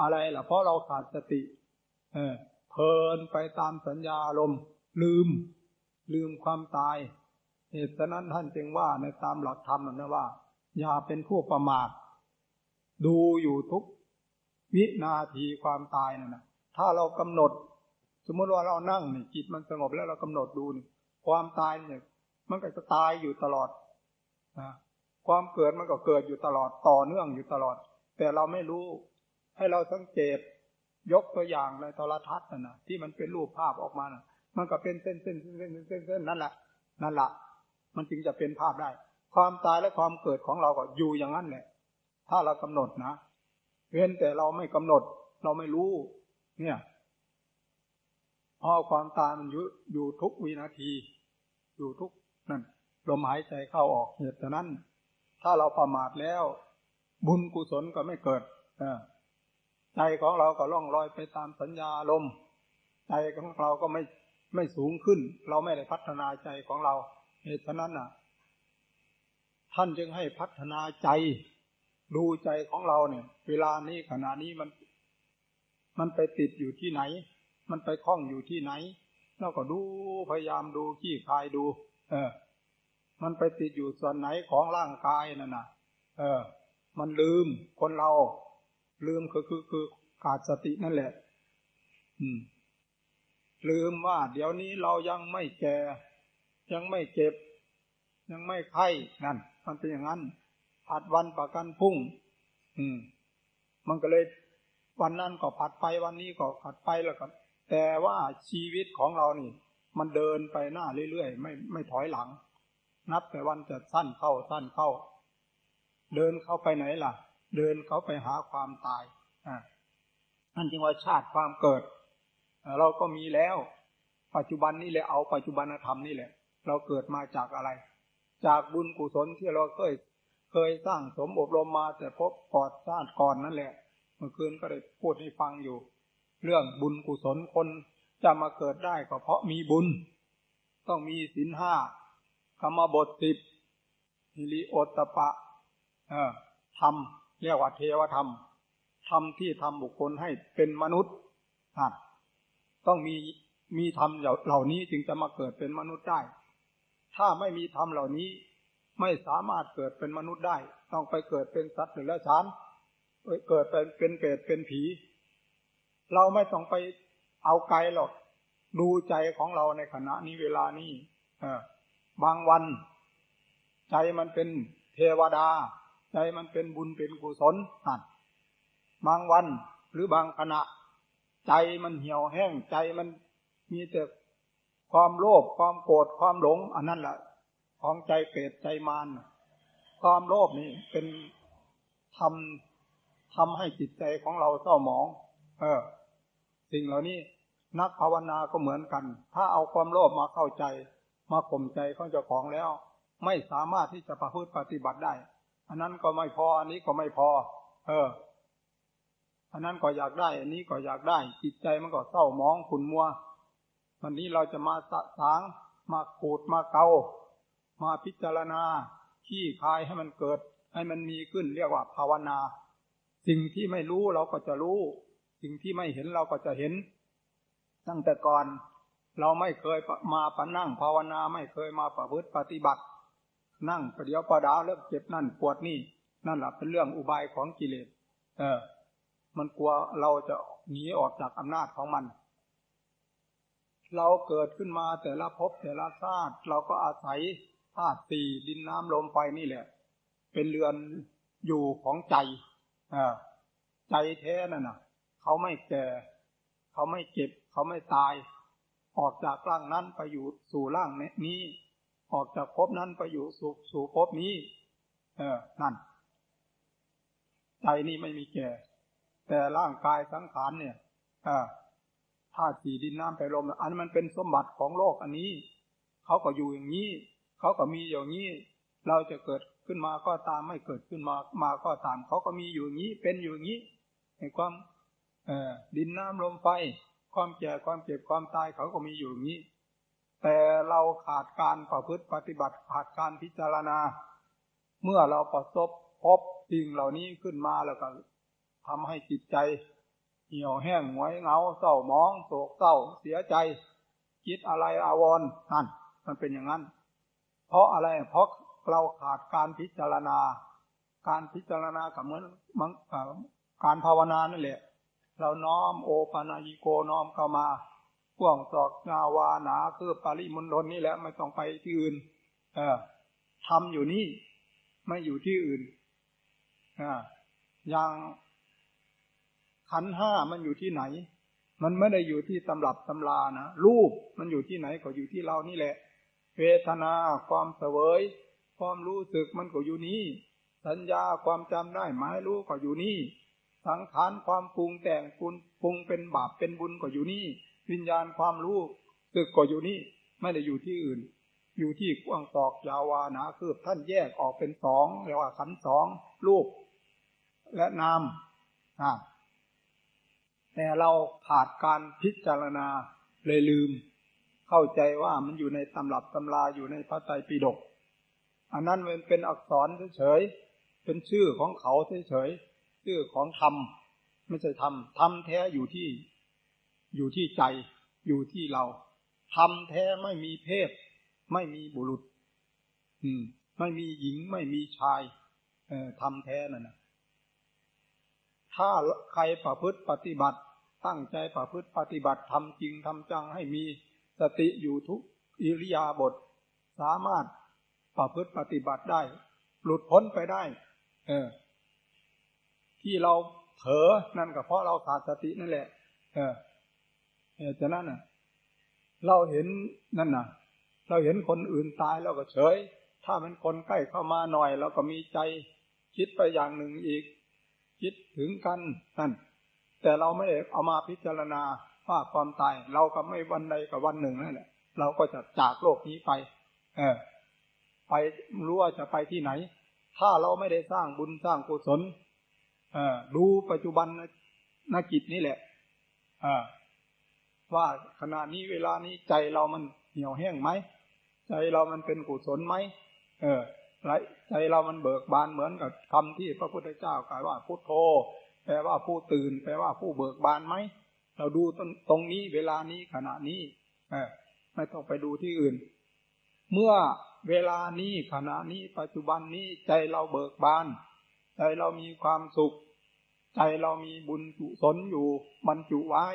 อะไรล่ะ เพราะเราขาดสติ เออเพลินไปตามสัญญาอารมลืม ลืมความตาย เหตุฉะนั้นท่านจึงว่าในตามหลักธรรมนะว่า อย่าเป็นผู้ประมาทดูอยู่ทุกวินาทีความตายนั่นนะถ้าเรากำหนด สมมติว่าเรานั่งนี่จิตมันสงบแล้วเรากำหนดดูนี่ความตายเนี่ย มันก็จะตายอยู่ตลอดนะความเกิดมันก็เกิดอยู่ตลอดต่อเนื่องอยู่ตลอด แต่เราไม่รู้ ให้เราสังเกตยกตัวอย่างในโทรทัศน์นะที่มันเป็นรูปภาพออกมานะมันก็เป็นเส้นเส้นเส้นเส้นเส้นเส้นนั่นแหละนั่นแหละมันจึงจะเป็นภาพได้ ความตายและความเกิดของเราก็อยู่อย่างนั้นแหละถ้าเรากำหนดนะเว้นแต่เราไม่กำหนด เราไม่รู้ เนี่ยพอความตายมันอยู่อยู่ทุกวินาที อยู่ทุกนั่นลมหายใจเข้าออกเหตุนั้น ถ้าเราประมาทแล้ว บุญกุศลก็ไม่เกิด ใจของเราก็ล่องลอยไปตามสัญญาลมใจของเราก็ไม่ไม่สูงขึ้น เราไม่ได้พัฒนาใจของเราเหตุฉะนั้นน่ะ ท่านจึงให้พัฒนาใจ ดูใจของเราเนี่ย เวลานี้ขณะนี้มัน มันไปติดอยู่ที่ไหน มันไปคล้องอยู่ที่ไหน เราก็ดูพยายามดูขี้คายดู เออ มันไปติดอยู่ส่วนไหนของร่างกายนั่นน่ะ เออ มันลืมคนเรา ลืมคือคือคือขาดสตินั่นแหละ อืม ลืมว่า เดี๋ยวนี้เรายังไม่แก่ ยังไม่เจ็บ ยังไม่ไข้นั่นมันเป็นอย่างนั้นผัดวันประกันพุ่ง อืม มันก็เลยวันนั้นก็ผัดไปวันนี้ก็ผัดไปแล้วก็แต่ว่าชีวิตของเรานี่ มันเดินไปหน้าเรื่อยๆไม่ไม่ถอยหลัง นับแต่วันจะสั้นเข้าสั้นเข้า เดินเข้าไปไหนล่ะ เดินเขาไปหาความตายอ่านั่นจึงว่าชาติความเกิด เราก็มีแล้ว ปัจจุบันนี่แหละเอาปัจจุบันธรรมนี่แหละ เราเกิดมาจากอะไร จากบุญกุศลที่เราเคยเคยสร้างสมอบรมมาแต่พบกอดชาติก่อนนั่นแหละ เมื่อคืนก็ได้พูดให้ฟังอยู่ เรื่องบุญกุศลคนจะมาเกิดได้ก็เพราะมีบุญ ต้องมีศีลห้ากรรมบทสิบฮิริโอตปะ เออทำ เรียกว่าเทวธรรมทำที่ทำบุคคลให้เป็นมนุษย์ต้องมีมีธรรมเหล่านี้จึงจะมาเกิดเป็นมนุษย์ได้ ถ้าไม่มีธรรมเหล่านี้ไม่สามารถเกิดเป็นมนุษย์ได้ ต้องไปเกิดเป็นสัตว์หรือละชานเกิดเป็นเป็นเปรตเป็นผี เราไม่ต้องไปเอาไกลหรอก ดูใจของเราในขณะนี้เวลานี้บางวัน ใจมันเป็นเทวดา ใจมันเป็นบุญเป็นกุศลนั่นบางวันหรือบางขณะ ใจมันเหี่ยวแห้งใจมันมีแต่ความโลภความโกรธความหลง อันนั้นแหละของใจเปรตใจมารความโลภนี่เป็นทำทำให้จิตใจของเราเศร้าหมอง เออ สิ่งเหล่านี้นักภาวนาก็เหมือนกัน ถ้าเอาความโลภมาเข้าใจ มาข่มใจของเจ้าของแล้ว ไม่สามารถที่จะประพฤติปฏิบัติได้ อันนั้นก็ไม่พอ อันนี้ก็ไม่พอ เออ อันนั้นก็อยากได้ อันนี้ก็อยากได้ จิตใจมันก็เศร้ามองขุนมัว วันนี้เราจะมาสะสาง มาขูดมาเกา มาพิจารณาขี้คายให้มันเกิด ให้มันมีขึ้นเรียกว่าภาวนา สิ่งที่ไม่รู้เราก็จะรู้ สิ่งที่ไม่เห็นเราก็จะเห็น ตั้งแต่ก่อน เราไม่เคยมาปนั่งภาวนาไม่เคยมาประพฤติปฏิบัติ นั่งประเดี๋ยวประดาเริ่มเจ็บนั่นปวดนี่ นั่นแหละเป็นเรื่องอุบายของกิเลส เออ มันกลัวเราจะหนีออกจากอำนาจของมัน เราเกิดขึ้นมาแต่ละภพแต่ละชาติเราก็อาศัยธาตุสี่ดินน้ำลมไฟนี่แหละ เป็นเรือนอยู่ของใจอใจแท้นั่นน่ะ เขาไม่แก่ เขาไม่เจ็บ เขาไม่ตาย ออกจากร่างนั้นไปอยู่สู่ร่างนี้ ออกจากภพนั้นไปอยู่สู่สู่ภพนี้ เออ นั่น ใจนี่ไม่มีแก่ แต่ร่างกายสังขารเนี่ยธาตุสี่ดินน้ำไฟลมอันมันเป็นสมบัติของโลกอันนี้ เขาก็อยู่อย่างนี้ เขาก็มีอย่างนี้ เราจะเกิดขึ้นมาก็ตามไม่เกิดขึ้นมามาก็ตาม เขาก็มีอยู่อย่างนี้ เป็นอยู่อย่างนี้ในความเอดินน้ำลมไฟ ความแก่ความเจ็บความตายเขาก็มีอยู่อย่างนี้ แต่เราขาดการประพฤติปฏิบัติขาดการพิจารณา เมื่อเราประสบพบสิ่งเหล่านี้ขึ้นมาแล้วก็ทำให้จิตใจ เหี่ยวแห้งหงอยเหงาเศร้ามองโศกเศร้าเสียใจคิดอะไรอาวรนั่นมันเป็นอย่างนั้น เพราะอะไรเพราะเราขาดการพิจารณา การพิจารณากับเหมือนมังการภาวนานั่นแหละ เราน้อมโอปานายิโกน้อมเข้ามา พ่วงศอกงาวานาคือปาริมุนทนนี่แหละไม่ต้องไปที่อื่น เออทำอยู่นี่ ไม่อยู่ที่อื่นอ่าอย่างขันห้ามันอยู่ที่ไหน มันไม่ได้อยู่ที่ตำรับตำลานะรูปมันอยู่ที่ไหนก็อยู่ที่เรานี่แหละ เวทนาความเสวย ความรู้สึกมันก็อยู่นี่สัญญาความจำได้หมายรู้ก็อยู่นี่ สังขารความปรุงแต่งปรุงเป็นบาปเป็นบุญก็อยู่นี่ วิญญาณความรู้สึกก็อยู่นี่ไม่ได้อยู่ที่อื่น อยู่ที่กว้างตอกยาวานาคือท่านแยกออกเป็นสองเรียกว่าขันสองรูป และนามอ่าแต่เราขาดการพิจารณาเลยลืม เข้าใจว่ามันอยู่ในตำรับตำราอยู่ในพระไตรปิฎกอันนั้นมันเป็นอักษรเฉยๆเป็นชื่อของเขาเฉยๆชื่อของธรรมไม่ใช่ธรรมธรรมแท้อยู่ที่ อยู่ที่ใจอยู่ที่เราธรรมแท้ไม่มีเพศ ไม่มีบุรุษ อืม ไม่มีหญิงไม่มีชาย เออธรรมแท้นั่นนะถ้าใครประพฤติปฏิบัติ ตั้งใจประพฤติปฏิบัติทำจริงทำจังให้มีสติอยู่ทุกอิริยาบถสามารถประพฤติปฏิบัติได้ หลุดพ้นไปได้ เออ ที่เราเผลอนั่นก็เพราะเราขาดสตินั่นแหละ เออ เออจะนั่นน่ะเราเห็นนั่นน่ะ เราเห็นคนอื่นตายเราก็เฉย ถ้ามันคนใกล้เข้ามาหน่อยเราก็มีใจคิดไปอย่างหนึ่งอีก คิดถึงกันนั่น แต่เราไม่ได้เอามาพิจารณาว่าความตาย เราก็ไม่วันใดกับวันหนึ่งนั่นแหละ เราก็จะจากโลกนี้ไป เออ ไปรู้ว่าจะไปที่ไหน ถ้าเราไม่ได้สร้างบุญสร้างกุศลเออดูปัจจุบันนกิจนี้แหละอ ว่าขณะนี้เวลานี้ใจเรามันเหี่ยวแห้งไหมใจเรามันเป็นกุศลไหมเออใจเรามันเบิกบานเหมือนกับคำที่พระพุทธเจ้ากล่าวว่าพุทโธแปลว่าผู้ตื่น แปลว่าผู้เบิกบานไหมเราดูตรงนี้เวลานี้ขณะนี้ เออไม่ต้องไปดูที่อื่น เมื่อเวลานี้ขณะนี้ปัจจุบันนี้ใจเราเบิกบาน ใจเรามีความสุข ใจเรามีบุญจุศลอยู่บรรจุไว้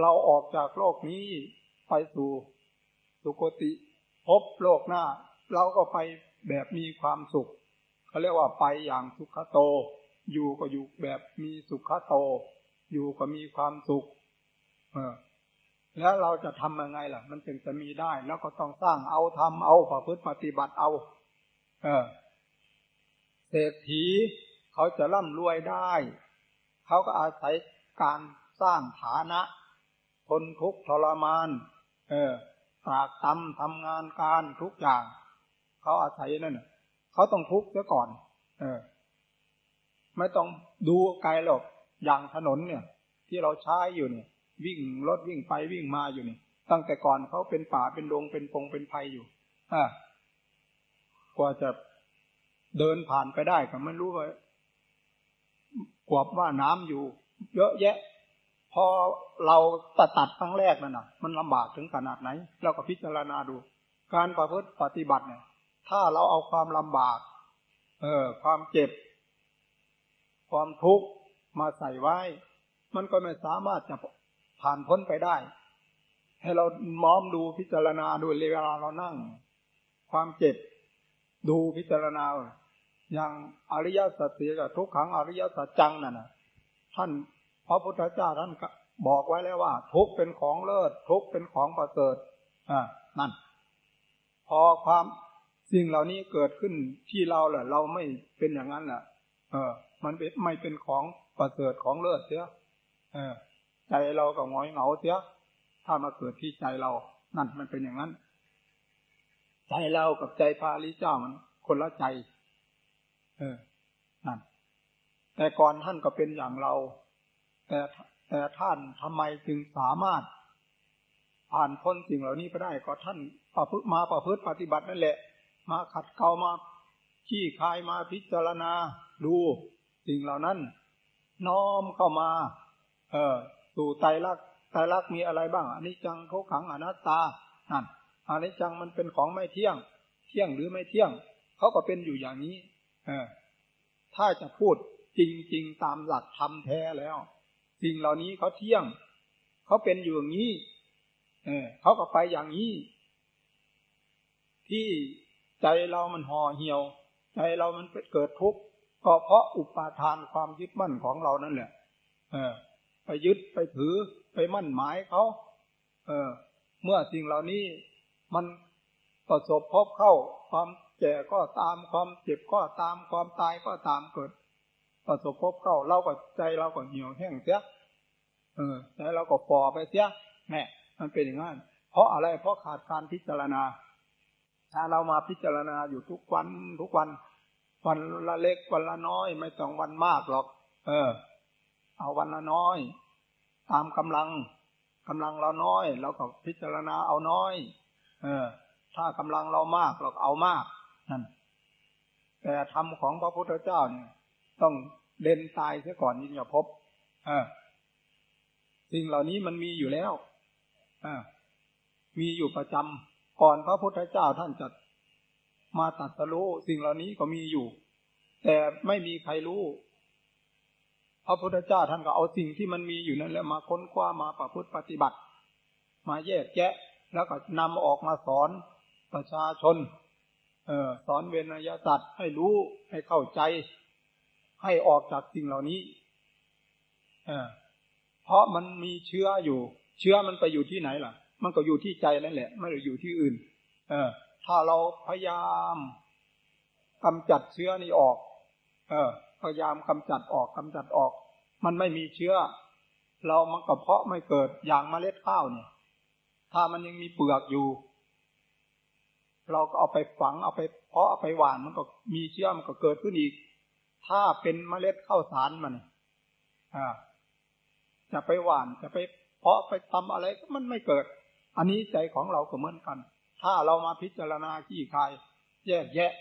เราออกจากโลกนี้ไปสู่สุคติพบโลกหน้า เราก็ไปแบบมีความสุขเขาเรียกว่าไปอย่างสุขโต อยู่ก็อยู่แบบมีสุขโต อยู่ก็มีความสุข เออ แล้วเราจะทำยังไงล่ะ มันจึงจะมีได้ แล้วก็ต้องสร้างเอาทำเอาประพฤติปฏิบัติเอา เออเศรษฐีเขาจะร่ำรวยได้ เขาก็อาศัยการสร้างฐานะ ทนทุกข์ทรมาน เออตากตำทำงานการทุกอย่าง เขาอาศัยนั่นเขาต้องทุกข์เสียก่อน เออ ไม่ต้องดูไกลหรอกอย่างถนนเนี่ย ที่เราใช้อยู่เนี่ย วิ่งรถวิ่งไปวิ่งมาอยู่เนี่ยตั้งแต่ก่อนเขาเป็นป่าเป็นดงเป็นปงเป็นไพอยู่อ่ากว่าจะเดินผ่านไปได้ก็ไม่รู้ว่ากวบว่าน้ำอยู่ เยอะแยะ พอเราตัดตัดครั้งแรกนั่นน่ะ มันลำบากถึงขนาดไหน เราก็พิจารณาดู การประพฤติปฏิบัติเนี่ย ถ้าเราเอาความลำบาก เออ ความเจ็บ ความทุกข์มาใส่ไว้ มันก็ไม่สามารถจะผ่านพ้นไปได้ ให้เราม้อมดูพิจารณาดูเวลาเรานั่ง ความเจ็บ ดูพิจารณา อย่างอริยสัจสี่กับทุกขังอริยสัจจังนั่นน่ะ ท่าน ระพุทธเจ้าท่านบอกไว้แล้วว่า ทุกเป็นของเลิศ ทุกเป็นของประเสริฐอ่านั่น พอความสิ่งเหล่านี้เกิดขึ้นที่เราแหละเราไม่เป็นอย่างนั้นแหละเออ มันเป็นไม่เป็นของประเสริฐของเลิศเสียเออ ใจเราก็งอยเหงาเสียถ้ามาเกิดที่ใจเรา นั่นมันเป็นอย่างนั้น ใจเรากับใจพาลิเจ้ามันคนละใจ เออ นั่น แต่ก่อนท่านก็เป็นอย่างเรา แต่แต่ท่านทำไมจึงสามารถ ผ่านพ้นสิ่งเหล่านี้ไปได้ก็ท่านประพฤติมาประพฤติปฏิบัตินั่นแหละ มาขัดเกลามาขี้คายมาพิจารณาดูสิ่งเหล่านั้น น้อมเข้ามาเเออสู่ไตรลักษณ์ไตรลักษณ์มีอะไรบ้างอันนี้จังทุกขังอนัตตานั่นอันนี้จังมันเป็นของไม่เที่ยง เที่ยงหรือไม่เที่ยงเขาก็เป็นอยู่อย่างนี้ เออ ถ้าจะพูดจริง ๆ ตามหลักธรรมแท้แล้ว สิ่งเหล่านี้เขาเที่ยง เขาเป็นอยู่อย่างนี้ เออเขาก็ไปอย่างนี้ ที่ใจเรามันห่อเหี่ยว ใจเรามันเกิดทุกข์ก็เพราะอุปาทานความยึดมั่นของเรานั่นแหละ เออ ไปยึดไปถือไปมั่นหมายเขา เออ เมื่อสิ่งเหล่านี้มันประสบพบเข้าความแก่ก็ตามความเจ็บก็ตามความตายก็ตามเกิด ประสบพบเข้าเราก็ใจเราก็เหี่ยวแห้งเสียเออใจเราก็ฟอไปเสียแม่มันเป็นอย่างนั้นเพราะอะไรเพราะขาดการพิจารณา ถ้าเรามาพิจารณาอยู่ทุกวันทุกวัน วันละเล็กวันละน้อย ไม่ต้องวันมากหรอก เออ เอาวันละน้อย ตามกำลังกำลังเราน้อยเราก็พิจารณาเอาน้อย เออ ถ้ากำลังเรามากเราก็เอามากนั่นแต่ธรรมของพระพุทธเจ้าเนี่ย ต้องเด่นตายเสียก่อนยิ่งจะพบสิ่งเหล่านี้มันมีอยู่แล้วอมีอยู่ประจำก่อนพระพุทธเจ้าท่านจะมาตัดสรู้สิ่งเหล่านี้ก็มีอยู่ แต่ไม่มีใครรู้ พระพุทธเจ้าท่านก็เอาสิ่งที่มันมีอยู่นั่นแล้วมาค้นคว้ามาประพฤติปฏิบัติ มาแยกแยะ แล้วก็นำออกมาสอนประชาชน เออสอนเวนยสัตว์ให้รู้ให้เข้าใจ ให้ออกจากสิ่งเหล่านี้เพราะมันมีเชื้ออยู่ เชื้อมันไปอยู่ที่ไหนล่ะ มันก็อยู่ที่ใจนั่นแหละ ไม่ได้อยู่ที่อื่น เออ ถ้าเราพยายามกำจัดเชื้อนี้ออก เออ พยายามกำจัดออกกำจัดออก มันไม่มีเชื้อ เรามันก็เพาะไม่เกิดอย่างเมล็ดข้าวเนี่ย ถ้ามันยังมีเปลือกอยู่ เราก็เอาไปฝังเอาไปเพาะเอาไปหว่านมันก็มีเชื้อมันก็เกิดขึ้นอีก ถ้าเป็นเมล็ดข้าวสารมันจะไปหว่านจะไปเพาะไปทำอะไรก็มันไม่เกิด อันนี้ใจของเราก็เหมือนกัน ถ้าเรามาพิจารณาขี้คาย แยกแยะ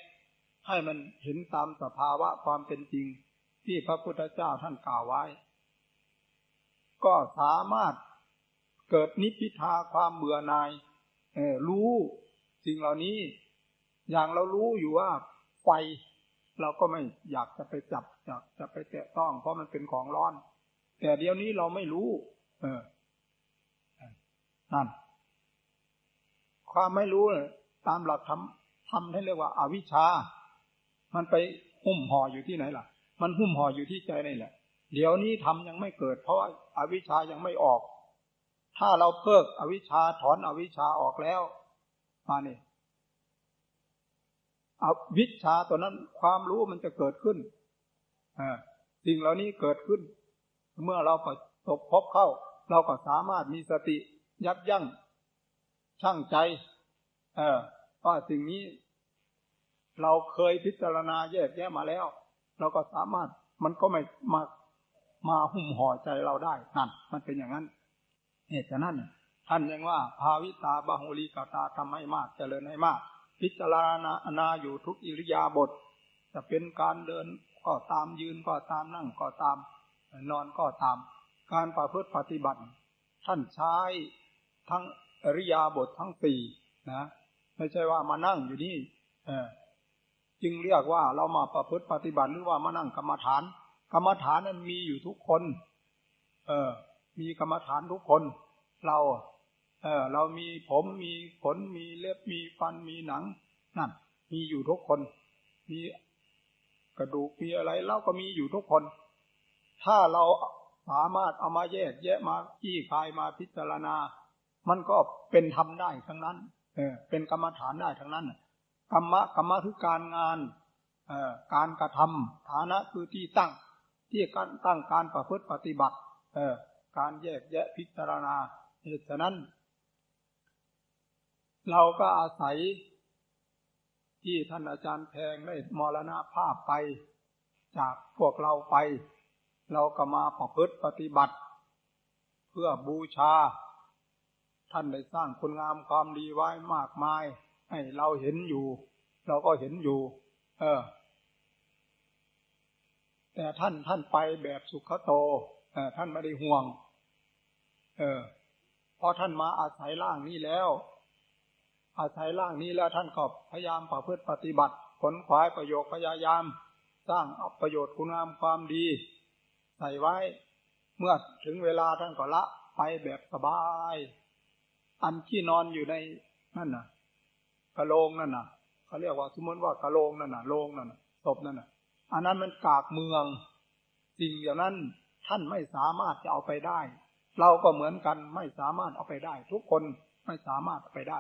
ให้มันเห็นตามสภาวะความเป็นจริง ที่พระพุทธเจ้าท่านกล่าวไว้ ก็สามารถเกิดนิพพิทาความเบื่อหน่ายรู้สิ่งเหล่านี้ อย่างเรารู้อยู่ว่าไฟ เราก็ไม่อยากจะไปจับอยากจะไปแตะต้อง เพราะมันเป็นของร้อน แต่เดี๋ยวนี้เราไม่รู้ เออนั่นความไม่รู้ตามหลักธรรมทำให้เรียกว่าอาวิชชา มันไปหุ้มห่ออยู่ที่ไหนล่ะ มันหุ้มห่ออยู่ที่ใจนี่แหละ เดี๋ยวนี้ทำยังไม่เกิด เพราะอาวิชชายังไม่ออก ถ้าเราเพิกอวิชชาถอนอวิชชาออกแล้วมาเนี่ย อวิชชาตัวนั้นความรู้มันจะเกิดขึ้นสิ่งเหล่านี้เกิดขึ้น เมื่อเราประสบพบเข้า เราก็สามารถมีสติยับยั้งชั่งใจ เออว่าสิ่งนี้ เราเคยพิจารณาแยกแยะมาแล้ว เราก็สามารถมันก็ไม่มามาหุ้มห่อใจเราได้นั่นมันเป็นอย่างนั้นเหตุฉะนั้นท่านยังว่า ภาวิตาบาหุลีกตาทำให้มากเจริญให้มาก พิจารณานาอยู่ทุกอิริยาบถจะเป็นการเดินก็ตามยืนก็ตามนั่งก็ตาม นอนก็ตาม การประพฤติปฏิบัติ ท่านใช้ทั้งอริยาบททั้งสี่นะไม่ใช่ว่ามานั่งอยู่นี่เอจึงเรียกว่าเรามาประพฤติปฏิบัติหรือว่ามานั่งกรรมฐาน กรรมฐานนั้นมีอยู่ทุกคน เออมีกรรมฐานทุกคน เรา เออเรามีผมมีขนมีเล็บมีฟันมีหนังนั่นมีอยู่ทุกคน มีกระดูกมีอะไรเราก็มีอยู่ทุกคน ถ้าเราสามารถเอามาแยกแยะมาขี้คายมาพิจารณา มันก็เป็นทำได้ทั้งนั้น เออ เป็นกรรมฐานได้ทั้งนั้นกรรมะกรรมะคือการงานเอ่อการกระทำฐานะคือที่ตั้ง ที่การตั้งการประพฤติปฏิบัติ เออการแยกแยะพิจารณาเหตุฉะนั้น เราก็อาศัยที่ท่านอาจารย์แพงได้มรณภาพไป จากพวกเราไป เราก็มาประพฤติปฏิบัติ เพื่อบูชา ท่านได้สร้างคุณงามความดีไว้มากมาย ให้เราเห็นอยู่ เราก็เห็นอยู่ เออ แต่ท่านท่านไปแบบสุขโตเออท่านไม่ได้ห่วง เออพอท่านมาอาศัยร่างนี้แล้ว อาศัยร่างนี้แล้วท่านก็พยายามประพฤติปฏิบัติผลขวายประโยชน์พยายาม สร้างเอาประโยชน์คุณงามความดี ใส่ไว้ เมื่อถึงเวลาท่านก็ละไปแบบสบาย อันที่นอนอยู่ในนั่นน่ะกระโลงนั่นน่ะเขาเรียกว่าสมมติว่ากระโลงนั่นน่ะโลงนั่นน่ะศพนั่นน่ะ อันนั้นมันกากเมืองสิ่งอย่างนั้นท่านไม่สามารถจะเอาไปได้ เราก็เหมือนกันไม่สามารถเอาไปได้ ทุกคนไม่สามารถเอาไปได้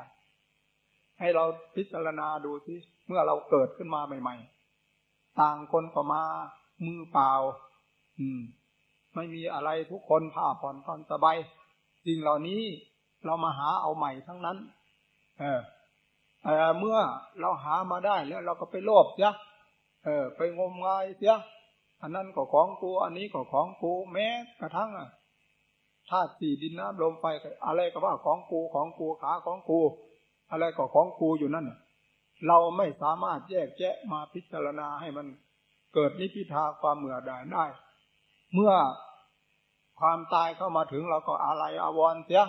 ให้เราพิจารณาดูสิเมื่อเราเกิดขึ้นมาใหม่ ๆ ต่างคนก็มามือเปล่า อืม ไม่มีอะไรทุกคนผ้าผ่อนผ่อนสบายสิ่งเหล่านี้เรามาหาเอาใหม่ทั้งนั้น เออแต่เมื่อเราหามาได้แล้วเราก็ไปโลภเสียเออ ไปงมงายเสียอันนั้นก็ของกู อันนี้ก็ของกูแม้กระทั่งอะธาตุสี่ดินน้ำลมไฟอะไรก็ว่าของกูของกูขาของกู อะไรก็ของกูอยู่นั่นเราไม่สามารถแยกแยะมาพิจารณาให้มันเกิดนิพิทาความเมื่อได้ได้ เมื่อความตายเข้ามาถึงเราก็อะไรอาวรเสีย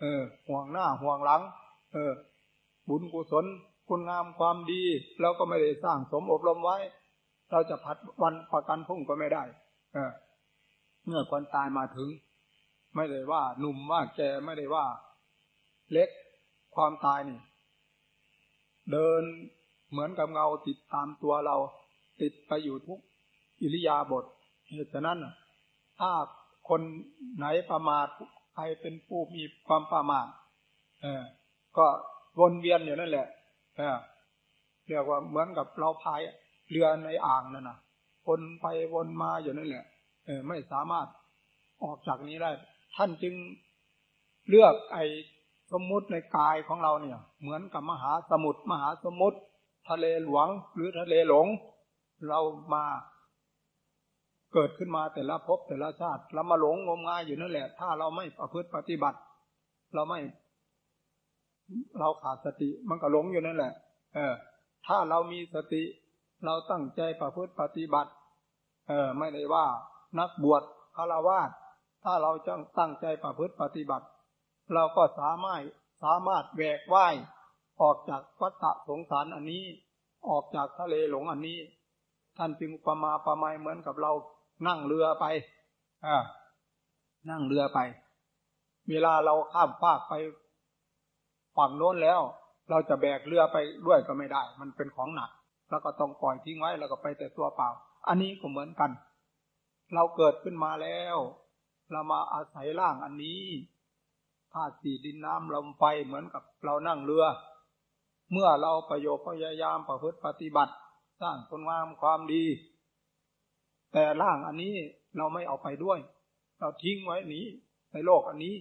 เออ ห่วงหน้าห่วงหลัง เออ บุญกุศลคุณงามความดีเราก็ไม่ได้สร้างสมอบรมไว้ เราจะพัดวันประกันพุ่งก็ไม่ได้ เออ เมื่อคนตายมาถึง ไม่ได้ว่าหนุ่มว่าแกไม่ได้ว่า เล็ก ความตายนี่ เดินเหมือนกับเงาติดตามตัวเรา ติดไปอยู่ทุกอิริยาบถเหตุฉะนั้นถ้าคนไหนประมาทใครเป็นผู้มีความประมาทเออ ก็วนเวียนอยู่นั่นแหละเออเรียกว่าเหมือนกับเราพายเรือในอ่างนั่นนะวนไปวนมาอยู่นั่นแหละ เออ ไม่สามารถออกจากนี้ได้ ท่านจึงเลือกไอ้ สมมุติในกายของเราเนี่ย เหมือนกับมหาสมุทรมหาสมุทรทะเลหลวงหรือทะเลหลง เรามาเกิดขึ้นมาแต่ละภพแต่ละชาติ เรามาหลงงมงายอยู่นั่นแหละ ถ้าเราไม่ประพฤติปฏิบัติ เราไม่ เราขาดสติมันก็หลงอยู่นั่นแหละ เออ ถ้าเรามีสติ เราตั้งใจประพฤติปฏิบัติ เออ ไม่ได้ว่า นักบวชฆราวาสถ้าเราจังตั้งใจประพฤติปฏิบัติ เราก็สามารถสามารถแวกว่ายออกจากวัฏสงสารอันนี้ ออกจากทะเลหลงอันนี้ ท่านจึงประมาประมยเหมือนกับเรานั่งเรือไปอ่านั่งเรือไป เวลาเราข้ามฟากไปฝั่งโน้นแล้ว เราจะแบกเรือไปด้วยก็ไม่ได้ มันเป็นของหนัก แล้วก็ต้องปล่อยทิ้งไว้แล้วก็ไปแต่ตัวเปล่า อันนี้ก็เหมือนกัน เราเกิดขึ้นมาแล้ว เรามาอาศัยร่างอันนี้ ธาตุสี่ดินน้ำลมไฟเหมือนกับเรานั่งเรือ เมื่อเราประโยชน์พยายามประพฤติปฏิบัติ สร้างคุณงามความดี แต่ร่างอันนี้เราไม่เอาไปด้วย เราทิ้งไว้นี้ในโลกอันนี้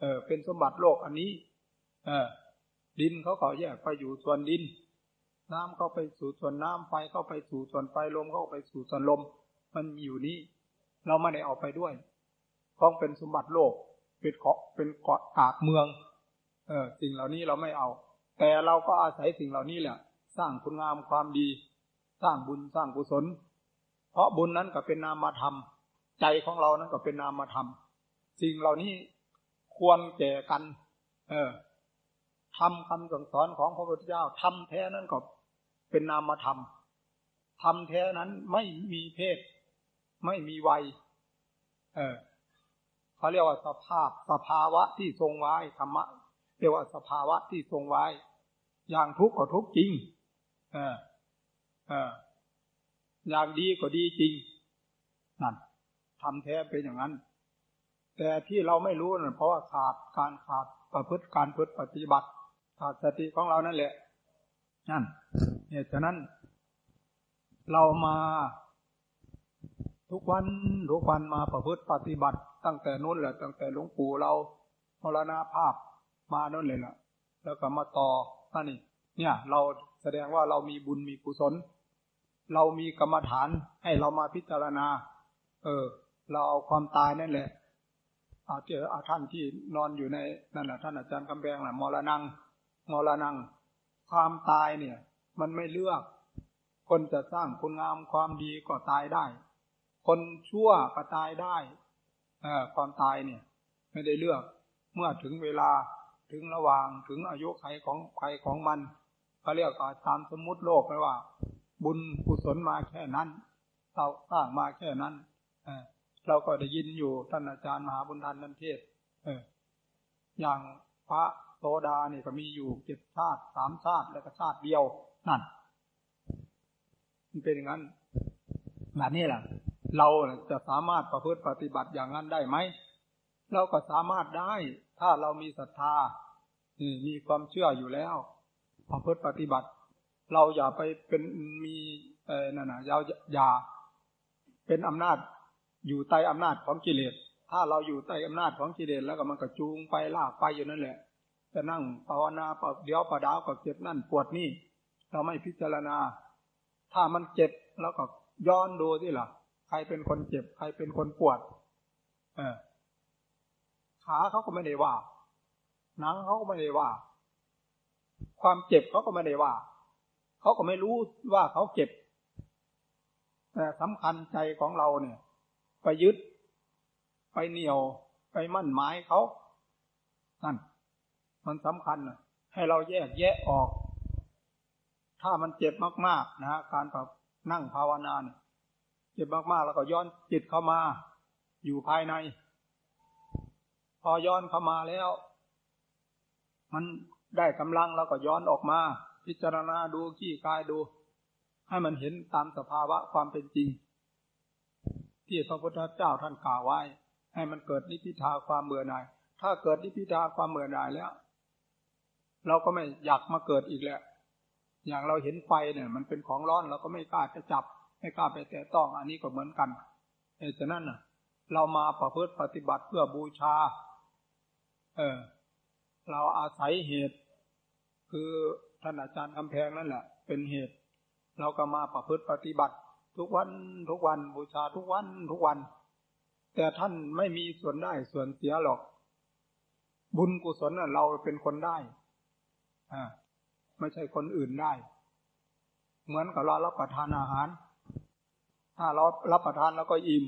เออเป็นสมบัติโลกอันนี้ เออดินเขาก็แยกไปอยู่ส่วนดิน น้ำเข้าไปสู่ส่วนน้ำไฟเข้าไปสู่ส่วนไฟลมเข้าไปสู่ส่วนลม มันมีอยู่นี้ เราไม่ได้เอาไปด้วยต้องเป็นสมบัติโลก เป็นเกาะเป็นเกาะกากเมือง เออสิ่งเหล่านี้เราไม่เอา แต่เราก็อาศัยสิ่งเหล่านี้แหละ สร้างคุณงามความดี สร้างบุญสร้างกุศล เพราะบุญนั้นก็เป็นนามธรรม ใจของเรานั้นก็เป็นนามธรรมสิ่งเหล่านี้ควรแก่กัน เออทำคำสั่งสอนของพระพุทธเจ้าทำแท้นั้นก็เป็นนามธรรมธรรมแท้นั้นไม่มีเพศ ไม่มีวัย เออ เขาเรียกว่าสภาพสภาวะที่ทรงไว้ธรรมะเรียกว่าสภาวะที่ทรงไว้ อย่างทุกข์ก็ทุกข์จริงเออเอออย่างดีก็ดีจริงนั่นทำแท้เป็นอย่างนั้น แต่ที่เราไม่รู้นั่นเพราะว่าขาดการขาดประพฤติการพฤติปฏิบัติ ขาดสติของเรานั่นแหละนั่นเหตุฉะนั้น เรามาทุกวันทุกวันมาประพฤติปฏิบัติ ตั้งแต่นู้นแหละตั้งแต่หลวงปู่เรามรณาภาพมาโน่นเลยล่ะ แล้วก็มาต่อนี่เนี่ย เราแสดงว่าเรามีบุญมีกุศล เรามีกรรมฐานให้เรามาพิจารณา เออ เราเอาความตายนั่นแหละอาเจออาท่านที่นอนอยู่ในนั่นแหละท่านอาจารย์กำแพงแหละมรณงมรณงความตายเนี่ย มันไม่เลือก คนจะสร้างคุณงามความดีก็ตายได้ คนชั่วก็ตายได้ ความตายเนี่ย ไม่ได้เลือก เมื่อถึงเวลาถึงระหว่างถึงอายุไขของใครของมันเขาเรียกตามสมมุติโลกไปว่า บุญกุศลมาแค่นั้น เราสร้างมาแค่นั้นเราก็ได้ยินอยู่ท่านอาจารย์มหาบุญทันนันเทศเอออย่างพระโสดาเนี่ยก็มีอยู่เจ็ดชาติสามชาติแล้วก็ชาติเดียวนั่นมันเป็นอย่างนั้นแบบนี้แหละ เราจะสามารถประพฤติปฏิบัติอย่างนั้นได้ไหม เราก็สามารถได้ ถ้าเรามีศรัทธามีความเชื่ออยู่แล้ว ประพฤติปฏิบัติ เราอย่าไปเป็นมีเออน่นนะอย่าอย่าเป็นอำนาจอยู่ใต้อำนาจของกิเลส ถ้าเราอยู่ใต้อำนาจของกิเลสแล้วก็มันก็จูงไปลากไปอยู่นั่นแหละ จะนั่งภาวนาปเดี๋ยวปะดาวก็เจ็บนั่นปวดนี่ เราไม่พิจารณา ถ้ามันเจ็บแล้วก็ย้อนดูที่หล่ะ รเป็นคนเจ็บ ใครเป็นคนปวด เออ ขาเขาก็ไม่ได้ว่า หนังเขาก็ไม่ได้ว่า ความเจ็บเขาก็ไม่ได้ว่า เขาก็ไม่รู้ว่าเขาเจ็บ แต่สำคัญใจของเราเนี่ย ไปยึด ไปเหนียว ไปมั่นหมายเขา นั่น มันสำคัญนะให้เราแยกแยะออก ถ้ามันเจ็บมากๆนะการแบบนั่งภาวนาเนี่ย เจ็บมากๆแล้วก็ย้อนจิตเข้ามา อยู่ภายใน พอย้อนเข้ามาแล้ว มันได้กำลังแล้วก็ย้อนออกมา พิจารณาดูขี้กายดู ให้มันเห็นตามสภาวะความเป็นจริง ที่พระพุทธเจ้าท่านกล่าวไว้ ให้มันเกิดนิพิทาความเบื่อหน่าย ถ้าเกิดนิพิทาความเบื่อหน่ายแล้ว เราก็ไม่อยากมาเกิดอีกแล้วอย่างเราเห็นไฟเนี่ย มันเป็นของร้อนเราก็ไม่กล้าจะจับ ไม่กล้าไปแตะต้องอันนี้ก็เหมือนกันเหตุฉะนั้นน่ะ เรามาประพฤติปฏิบัติเพื่อบูชา เออ เราอาศัยเหตุ คือท่านอาจารย์คำแพงนั่นแหละ เป็นเหตุ เราก็มาประพฤติปฏิบัติ ทุกวันทุกวันบูชาทุกวันทุกวัน แต่ท่านไม่มีส่วนได้ส่วนเสียหรอก บุญกุศลเราเป็นคนได้ อ่า ไม่ใช่คนอื่นได้ เหมือนกับเรารับประทานอาหาร ถ้าเรารับประทานแล้วก็อิ่ม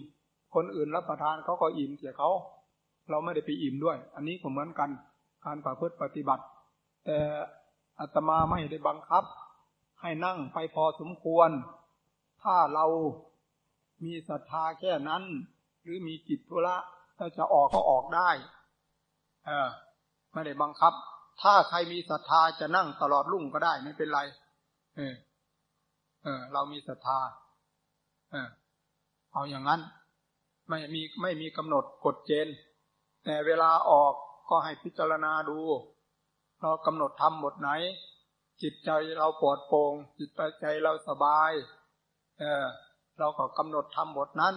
คนอื่นรับประทานเขาก็อิ่มเสียเขา เราไม่ได้ไปอิ่มด้วย อันนี้ก็เหมือนกันการประพฤติปฏิบัติ แต่อาตมาไม่ได้บังคับ ให้นั่งไปพอสมควร ถ้าเรามีศรัทธาแค่นั้น หรือมีจิตธุระถ้าจะออกก็ออกได้ เออ ไม่ได้บังคับ ถ้าใครมีศรัทธาจะนั่งตลอดรุ่งก็ได้ไม่เป็นไร เออ เออ เรามีศรัทธา เอาอย่างนั้น ไม่มีไม่มีกำหนดกฎเกณฑ์แต่เวลาออกก็ให้พิจารณาดู เรากำหนดทำบทไหน จิตใจเราปลอดโปร่งจิตใจเราสบาย เออ เราก็กำหนดทำบทนั้น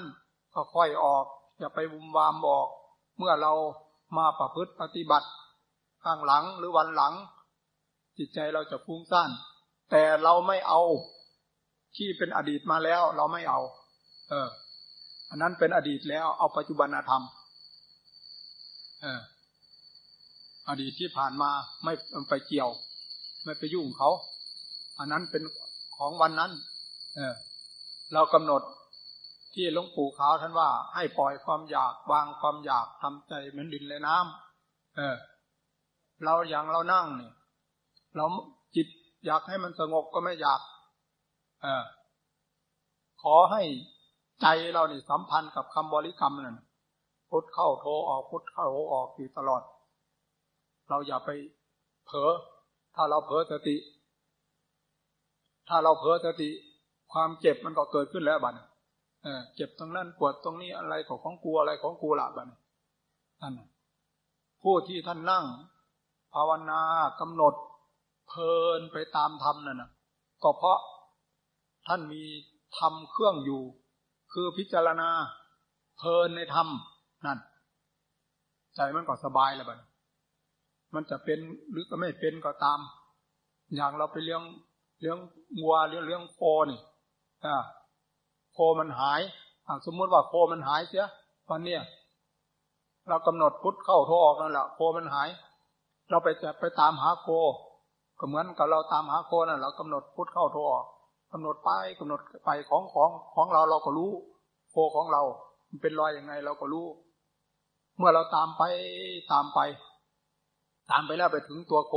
ก็ค่อยออก อย่าไปวุมวามบอก เมื่อเรามาประพฤติปฏิบัติ ข้างหลังหรือวันหลัง จิตใจเราจะฟุ้งซ่านแต่เราไม่เอา ที่เป็นอดีตมาแล้วเราไม่เอา เออ อันนั้นเป็นอดีตแล้วเอาปัจจุบันธรรม เออ อดีตที่ผ่านมาไม่ไปเกี่ยว ไม่ไปยุ่งเขา อันนั้นเป็นของวันนั้น เออ เรากำหนดที่หลวงปู่ขาวท่านว่า ให้ปล่อยความอยากวางความอยากทำใจเหมือนดินและน้ำเออ เราอย่างเรานั่งเนี่ยเราจิตอยากให้มันสงบก็ไม่อยาก อขอให้ใจเราเนี่ยสัมพันธ์กับคำบริกรรมนั่นพุทเข้าโทออกพุทเข้าโทออกอยู่ตลอด เราอย่าไปเผลอถ้าเราเผลอสติ ถ้าเราเผลอสติ ความเจ็บมันก็เกิดขึ้นแล้วบัดเออเจ็บตรงนั้นปวดตรงนี้อะไรของของกูอะไรของกูละบัดนั่นผู้ที่ท่านนั่ง ภาวนากำหนดเพลินไปตามธรรมนั่นนะก็เพราะ ท่านมีธรรมเครื่องอยู่ คือพิจารณาเพลินในธรรมนั่น ใจมันก็สบายแล้วบัดมันจะเป็นหรือก็ไม่เป็นก็ตาม อย่างเราไปเลี้ยงเลี้ยงงัวเลี้ยงเลี้ยงโคนี่โคมันหายสมมติว่าโคมันหายเสียวันเนี้ยเรากำหนดพุทธเข้าโทออกนั่นแหละโคมันหาย เราไปจะไปตามหาโคก็เหมือนกับเราตามหาโคนั่นเรากำหนดพุทธเข้าโทออก กำหนดไปกำหนดไปของของของเราเราก็รู้โคของเรา มันเป็นรอยอยังไงเราก็รู้ เมื่อเราตามไปตามไป ตามไปแล้วไปถึงตัวโค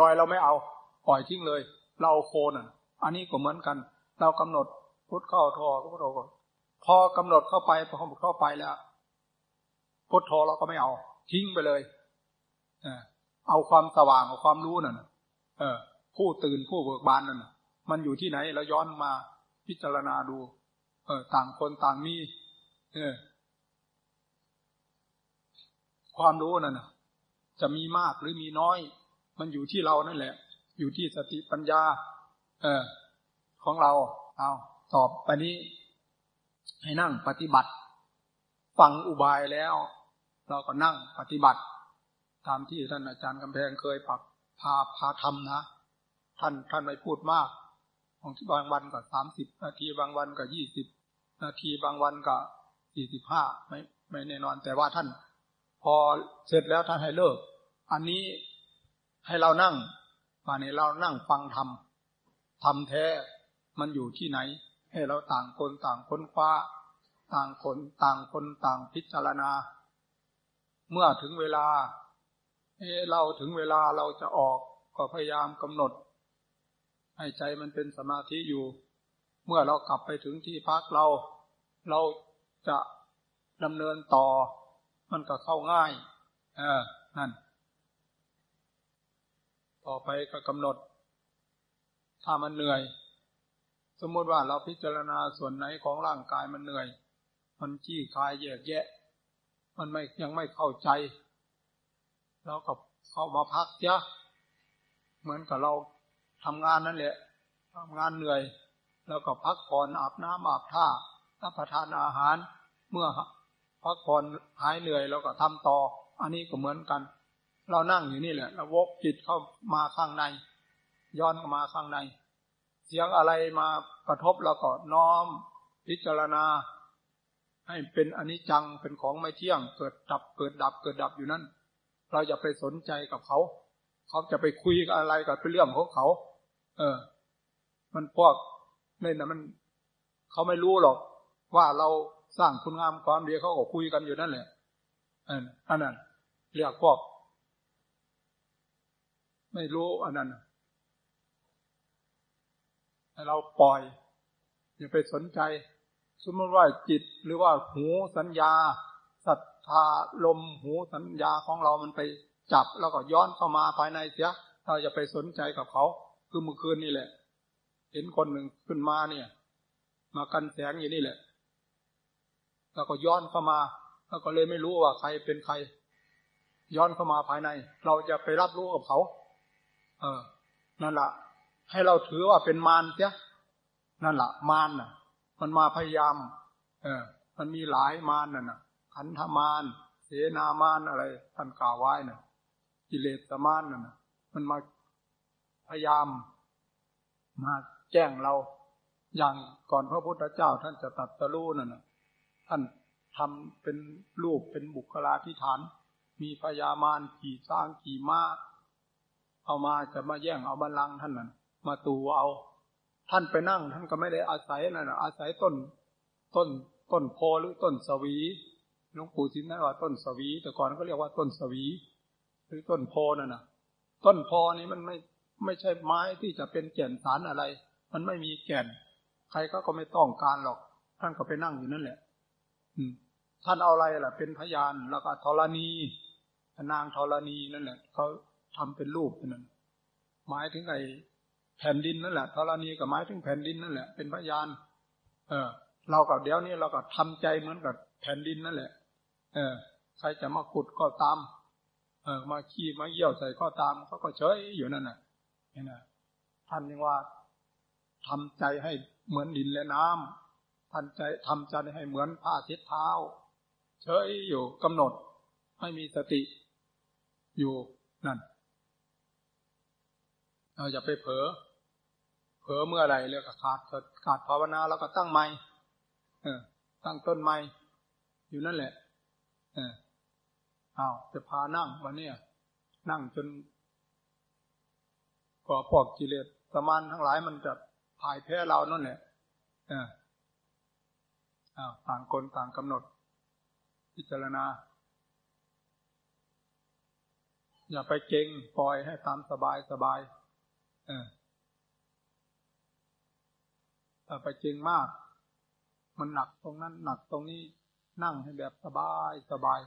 ลอยเราไม่เอาปล่อยทิ้งเลย เราโคน่ะ อันนี้ก็เหมือนกัน เรากำหนดพุทธเข้าทอพุทโธพอกำหนดเข้าไปพอเข้าไปแล้วพุทโธเราก็ไม่เอา ทิ้งไปเลยเอาความสว่างเอาความรู้นั่นเออผู้ตื่นผู้เบิกบานนั่น มันอยู่ที่ไหนเราย้อนมาพิจารณาดู เออ ต่างคนต่างมีเออ ความรู้นั่นจะมีมากหรือมีน้อย มันอยู่ที่เรานั่นแหละ อยู่ที่สติปัญญา เออ ของเรา เอาตอบไปนี้ ให้นั่งปฏิบัติ ฟังอุบายแล้ว เราก็นั่งปฏิบัติ ตามที่ท่านอาจารย์กำแพงเคยปักพาพาทำนะ ท่านท่านไม่พูดมาก บางบางวันก็สามสิบนาทีบางวันก็ยี่สิบนาทีบางวันก็สี่สิบห้าไม่ไม่แน่นอน แต่ว่าท่าน พอเสร็จแล้วท่านให้เลิก อันนี้ให้เรานั่งมาในเรานั่งฟังธรรมธรรมแท้มันอยู่ที่ไหน ให้เราต่างคนต่างค้นคว้า ต่างคนต่างคนต่างพิจารณา เมื่อถึงเวลาเอเราถึงเวลาเราจะออกก็พยายามกำหนด ให้ใจมันเป็นสมาธิอยู่ เมื่อเรากลับไปถึงที่พักเรา เราจะดำเนินต่อ มันก็เข้าง่าย เออ นั่น ต่อไปก็กำหนด ถ้ามันเหนื่อย สมมติว่าเราพิจารณาส่วนไหนของร่างกายมันเหนื่อย มันจี้คายแยกแยะ มันไม่ยังไม่เข้าใจ เราก็เข้ามาพักเยอะเหมือนกับเรา ทำงานนั่นแหละทำงานเหนื่อย แล้วก็พักผ่อนอาบน้ำอาบท่ารับประทานอาหาร เมื่อพักผ่อนหายเหนื่อยเราก็ทำต่อ อันนี้ก็เหมือนกัน เรานั่งอยู่นี่แหละเราวกจิตเข้ามาข้างใน ย้อนเข้ามาข้างใน เสียงอะไรมากระทบเราก็น้อม พิจารณา ให้เป็นอนิจจังเป็นของไม่เที่ยง เกิดดับเกิดดับเกิดดับอยู่นั่นเราจะไปสนใจกับเขา เขาจะไปคุยกับอะไรกับเป็นเรื่องของเขา เออ มันพวกนี่นะมันเขาไม่รู้หรอก ว่าเราสร้างคุณงามความดีเขาก็คุยกันอยู่นั่นแหละอันนั้นเรียกพวก ไม่รู้อันนั้นเราปล่อยอย่าไปสนใจ สมมติว่าจิตหรือว่าหูสัญญาสัทธาลมหูสัญญาของเรามันไปจับแล้วก็ย้อนเข้ามาภายในเสียเราจะไปสนใจกับเขา คือเมื่อคืนนี่แหละ เห็นคนหนึ่งขึ้นมาเนี่ย มากันแสงอยู่นี่แหละ แล้วก็ย้อนเข้ามา แล้วก็เลยไม่รู้ว่าใครเป็นใคร ย้อนเข้ามาภายใน เราจะไปรับรู้กับเขา เออ นั่นแหละให้เราถือว่าเป็นมารเสียนั่นแหละมารน่ะ มันมาพยายาม เออ มันมีหลายมารน่ะนะขันธมานเสนามานอะไรท่านกล่าวไว้น่ะกิเลสมานนั่นนะมันมา พยายามมาแจ้งเราอย่างก่อนพระพุทธเจ้า ท่านจะตัดสรู้นั่นนะท่านทำเป็นรูปเป็นบุคลาธิฐาน มีพญามารขี่สร้างขี่ม้า เอามาจะมาแย่งเอาบัลลังก์ท่านนั่นมาตูเอา ท่านไปนั่ง ท่านก็ไม่ได้อาศัยนั่นอาศัยต้น ต้นต้นโพหรือต้นสวีหลวงปู่ทิมนั่นว่าต้นสวี แต่ก่อนก็เรียกว่าต้นสวี หรือต้นโพนั่นนะต้นโพนี้มันไม่ ไม่ใช่ไม้ที่จะเป็นแก่นสารอะไร มันไม่มีแก่น ใครก็ก็ไม่ต้องการหรอก ท่านก็ไปนั่งอยู่นั่นแหละ อืม ท่านเอาอะไรล่ะ เป็นพยานแล้วก็ธรณีนางธรณีนั่นแหละเขาทำเป็นรูปนั่นหมายถึงไอ้แผ่นดินนั่นแหละธรณีกับหมายถึงแผ่นดินนั่นแหละ เป็นพยาน เออ เรากับเดี๋ยวนี้เราก็ทำใจเหมือนกับแผ่นดินนั่นแหละ เออ ใครจะมาขุดก็ตาม เออ มาขี้มาเยี่ยวใส่ก็ตามเขาก็เฉยอยู่นั่นน่ะ เห็นไหมท่านยังว่าทำใจให้เหมือนดินและน้ำท่านใจทำใจให้เหมือนผ้าเช็ดเท้า เฉยอยู่กำหนดไม่มีสติ อยู่นั่นเราจะไปเผลอเผลอเมื่อไรเรียกขาดขาดภาวนาแล้วก็ตั้งใหม่เออตั้งต้นใหม่อยู่นั่นแหละเอออ้าวจะพานั่งวันนี้นั่งจน ก่อพวกกิเลสสมานทั้งหลายมันจะถ่ายแพ้เรานั่นแหละเอออ้าต่างคนต่างกำหนด พิจารณา อย่าไปเก่งปล่อยให้ตามสบายสบายเออถ้าไปจริงมาก มันหนักตรงนั้น หนักตรงนี้นั่งให้แบบสบายสบาย